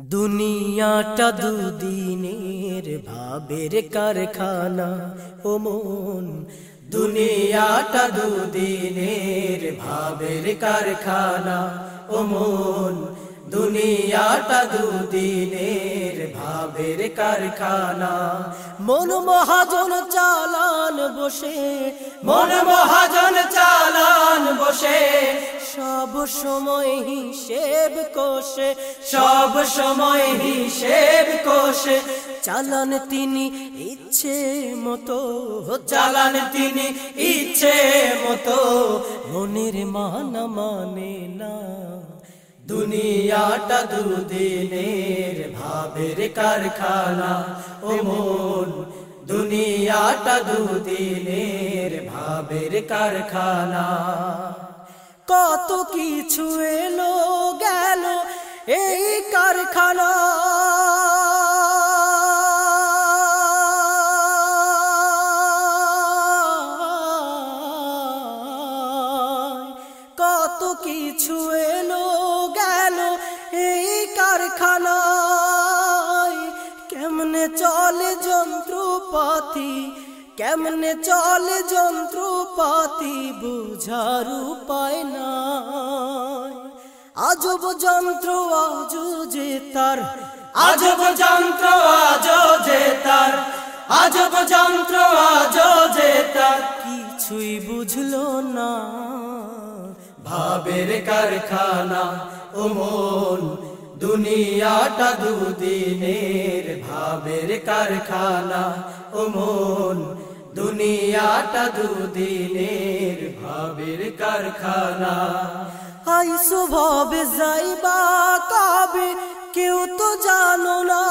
দুনিয়াটা দুদিনের ভাবের কারখানা, ও মন। দুনিয়াটা দুদিনের ভাবের কারখানা, ও মন। দুনিয়াটা দুদিনের ভাবের কারখানা। মন মহাজন চালান বসে, মন বসে সব সময় হিসেব কোষে সব সময় হিসেব কোষে। চালান তিনি ইচ্ছে মতো চালান তিনি ইচ্ছে মতো। মনের মানা মানে না। দুনিয়াটা দুদিনের ভাবের কারখানা। ও মন দুনিয়াটা দুদিনের ভাবের কারখানা। কত কিছু এলো, গেল এই কারখানা। কত কিছু এলো, গেল এই কারখানায়। কেমনে চলে যন্ত্রপাতি কেমনে চলে যন্ত্রপাতি বুঝার উপায় নাই। আজব যন্ত্র আজ যে তার। আজব যন্ত্র আজ যে তার। আজব যন্ত্র আজ যে তার। কিছুই বুঝলো না। ভাবের কারখানা ও মন দুনিয়াটা দুদিনের। ভাবের কারখানা ও মন দুনিয়াটা দুদিনের ভাবের কারখানা। যাইবা কবে, কেউ তো জানো না।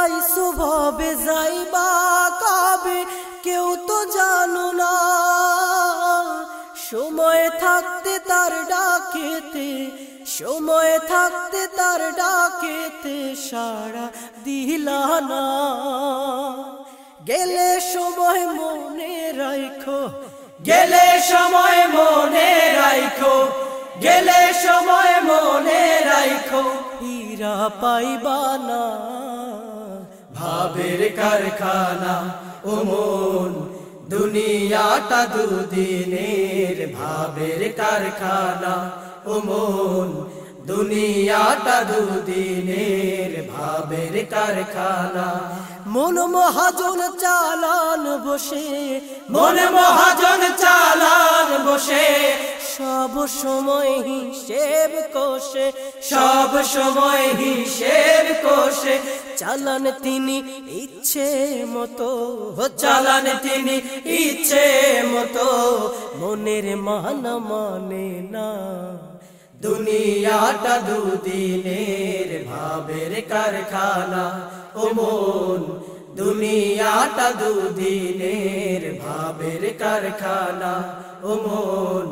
আই স্বভাবে যাইবা কবে, কেউ তো জানো না। সময় থাকতে তার ডাকেতে সময় থাকতে তার ডাকেতে সারা দিলা না। গেলে সময় মনে রাখো গেলে সময় মনে রাখো গেলে সময় মনে রাখো হীরা পাইবা না। ভাবের কারখানা, ও মন, দুনিয়াটা দুদিনের ভাবের কারখানা। ও দুনিয়াটা দুদিনের ভাবের কারখানা। মন মহাজন চালান বসে, মন মহাজন চালান বসে, সব সময় হিসেব কোষে, সব সময় হিসেব কোষে। চালান তিনি ইচ্ছে মতো, চালান তিনি ইচ্ছে মতো, মনের মান মানে না। দুনিয়াটা দুদিনের ভাবের কারখানা। ও মন, দুনিয়াটা দুদিনের ভাবের কারখানা। ও মন,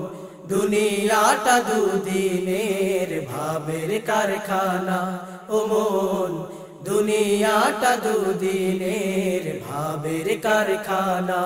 দুনিয়াটা দুদিনের ভাবের কারখানা। ও মন, দুনিয়াটা দুদিনের ভাবের কারখানা।